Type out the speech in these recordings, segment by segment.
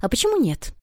А почему нет?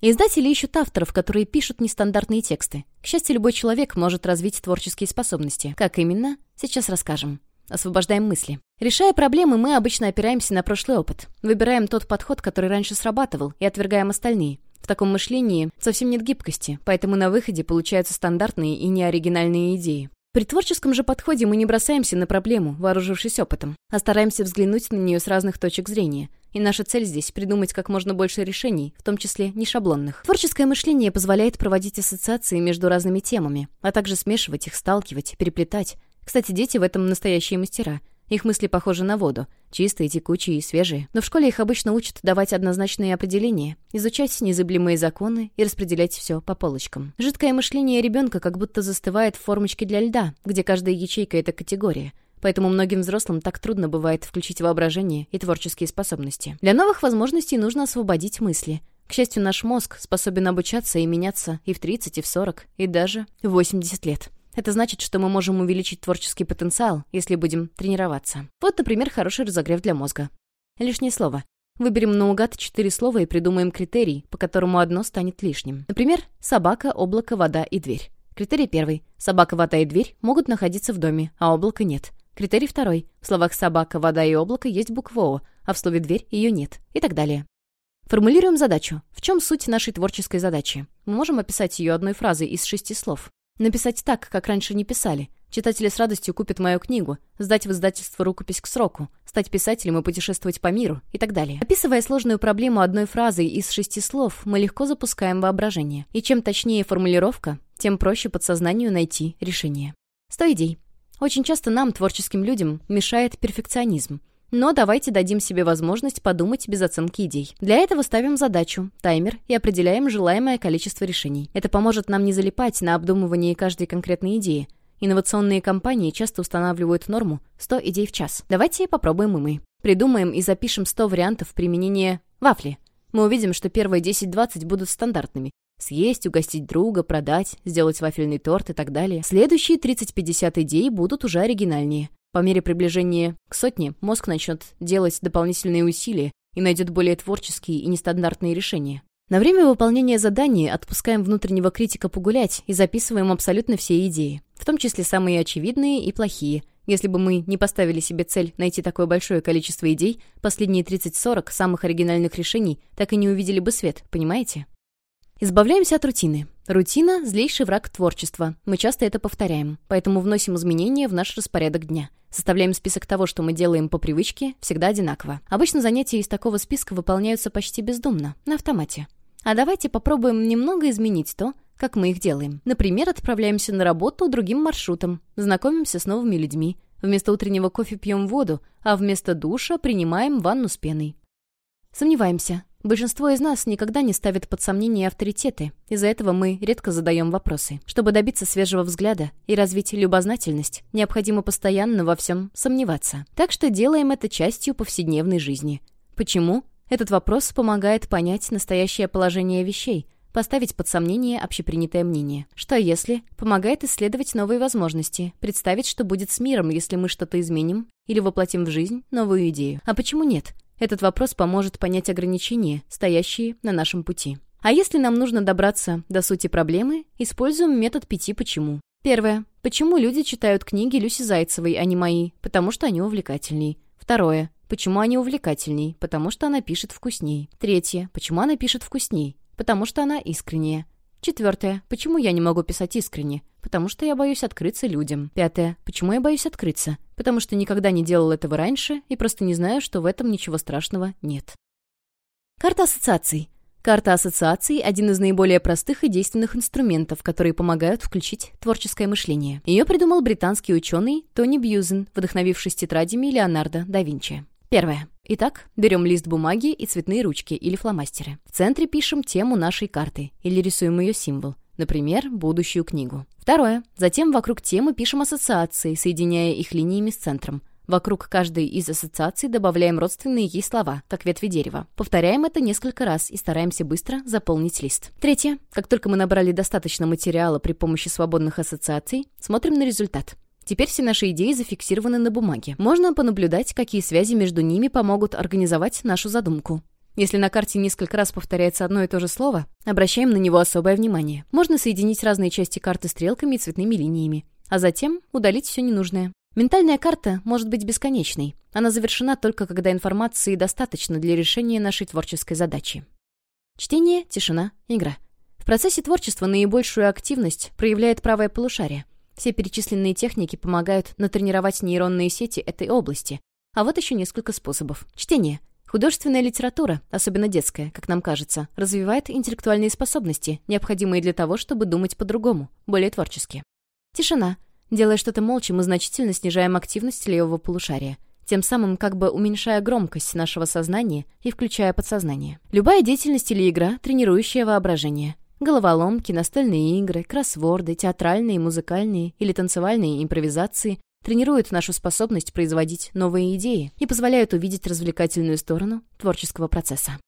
Издатели ищут авторов, которые пишут нестандартные тексты. К счастью, любой человек может развить творческие способности. Как именно? Сейчас расскажем. Освобождаем мысли. Решая проблемы, мы обычно опираемся на прошлый опыт. Выбираем тот подход, который раньше срабатывал, и отвергаем остальные. В таком мышлении совсем нет гибкости, поэтому на выходе получаются стандартные и неоригинальные идеи. При творческом же подходе мы не бросаемся на проблему, вооружившись опытом, а стараемся взглянуть на нее с разных точек зрения. И наша цель здесь — придумать как можно больше решений, в том числе не шаблонных. Творческое мышление позволяет проводить ассоциации между разными темами, а также смешивать их, сталкивать, переплетать. Кстати, дети в этом настоящие мастера. Их мысли похожи на воду, чистые, текучие и свежие. Но в школе их обычно учат давать однозначные определения, изучать незыблемые законы и распределять все по полочкам. Жидкое мышление ребенка как будто застывает в формочке для льда, где каждая ячейка — это категория. Поэтому многим взрослым так трудно бывает включить воображение и творческие способности. Для новых возможностей нужно освободить мысли. К счастью, наш мозг способен обучаться и меняться и в 30, и в 40, и даже в 80 лет. Это значит, что мы можем увеличить творческий потенциал, если будем тренироваться. Вот, например, хороший разогрев для мозга. Лишнее слово. Выберем наугад четыре слова и придумаем критерий, по которому одно станет лишним. Например, собака, облако, вода и дверь. Критерий первый. Собака, вода и дверь могут находиться в доме, а облака нет. Критерий второй. В словах «собака», «вода» и «облако» есть буква «о», а в слове «дверь» ее нет. И так далее. Формулируем задачу. В чем суть нашей творческой задачи? Мы можем описать ее одной фразой из шести слов. Написать так, как раньше не писали. Читатели с радостью купят мою книгу, сдать в издательство рукопись к сроку, стать писателем и путешествовать по миру и так далее. Описывая сложную проблему одной фразой из шести слов, мы легко запускаем воображение. И чем точнее формулировка, тем проще подсознанию найти решение. Сто идей. Очень часто нам, творческим людям, мешает перфекционизм. Но давайте дадим себе возможность подумать без оценки идей. Для этого ставим задачу, таймер и определяем желаемое количество решений. Это поможет нам не залипать на обдумывание каждой конкретной идеи. Инновационные компании часто устанавливают норму 100 идей в час. Давайте попробуем и мы. Придумаем и запишем 100 вариантов применения вафли. Мы увидим, что первые 10-20 будут стандартными. Съесть, угостить друга, продать, сделать вафельный торт и так далее. Следующие 30-50 идей будут уже оригинальнее. По мере приближения к сотне мозг начнет делать дополнительные усилия и найдет более творческие и нестандартные решения. На время выполнения задания отпускаем внутреннего критика погулять и записываем абсолютно все идеи, в том числе самые очевидные и плохие. Если бы мы не поставили себе цель найти такое большое количество идей, последние 30-40 самых оригинальных решений так и не увидели бы свет, понимаете? Избавляемся от рутины. Рутина – злейший враг творчества. Мы часто это повторяем, поэтому вносим изменения в наш распорядок дня. Составляем список того, что мы делаем по привычке, всегда одинаково. Обычно занятия из такого списка выполняются почти бездумно, на автомате. А давайте попробуем немного изменить то, как мы их делаем. Например, отправляемся на работу другим маршрутом, знакомимся с новыми людьми. Вместо утреннего кофе пьем воду, а вместо душа принимаем ванну с пеной. Сомневаемся, Большинство из нас никогда не ставит под сомнение авторитеты, из-за этого мы редко задаем вопросы. Чтобы добиться свежего взгляда и развить любознательность, необходимо постоянно во всем сомневаться. Так что делаем это частью повседневной жизни. Почему? Этот вопрос помогает понять настоящее положение вещей, поставить под сомнение общепринятое мнение. Что если? Помогает исследовать новые возможности, представить, что будет с миром, если мы что-то изменим или воплотим в жизнь новую идею. А почему нет? Этот вопрос поможет понять ограничения, стоящие на нашем пути. А если нам нужно добраться до сути проблемы, используем метод пяти «почему». Первое. Почему люди читают книги Люси Зайцевой, а не мои? Потому что они увлекательней. Второе. Почему они увлекательней? Потому что она пишет вкусней. Третье. Почему она пишет вкусней? Потому что она искренняя. Четвертое. Почему я не могу писать искренне? Потому что я боюсь открыться людям. Пятое. Почему я боюсь открыться? Потому что никогда не делал этого раньше и просто не знаю, что в этом ничего страшного нет. Карта ассоциаций. Карта ассоциаций – один из наиболее простых и действенных инструментов, которые помогают включить творческое мышление. Ее придумал британский ученый Тони Бьюзен, вдохновившись тетрадями Леонардо да Винчи. Первое. Итак, берем лист бумаги и цветные ручки или фломастеры. В центре пишем тему нашей карты или рисуем ее символ. Например, будущую книгу. Второе. Затем вокруг темы пишем ассоциации, соединяя их линиями с центром. Вокруг каждой из ассоциаций добавляем родственные ей слова, как ветви дерева. Повторяем это несколько раз и стараемся быстро заполнить лист. Третье. Как только мы набрали достаточно материала при помощи свободных ассоциаций, смотрим на результат. Теперь все наши идеи зафиксированы на бумаге. Можно понаблюдать, какие связи между ними помогут организовать нашу задумку. Если на карте несколько раз повторяется одно и то же слово, обращаем на него особое внимание. Можно соединить разные части карты стрелками и цветными линиями, а затем удалить все ненужное. Ментальная карта может быть бесконечной. Она завершена только когда информации достаточно для решения нашей творческой задачи. Чтение, тишина, игра. В процессе творчества наибольшую активность проявляет правое полушарие. Все перечисленные техники помогают натренировать нейронные сети этой области. А вот еще несколько способов. Чтение. Художественная литература, особенно детская, как нам кажется, развивает интеллектуальные способности, необходимые для того, чтобы думать по-другому, более творчески. Тишина. Делая что-то молча, мы значительно снижаем активность левого полушария, тем самым как бы уменьшая громкость нашего сознания и включая подсознание. Любая деятельность или игра, тренирующая воображение. Головоломки, настольные игры, кроссворды, театральные, музыкальные или танцевальные импровизации тренируют нашу способность производить новые идеи и позволяют увидеть развлекательную сторону творческого процесса.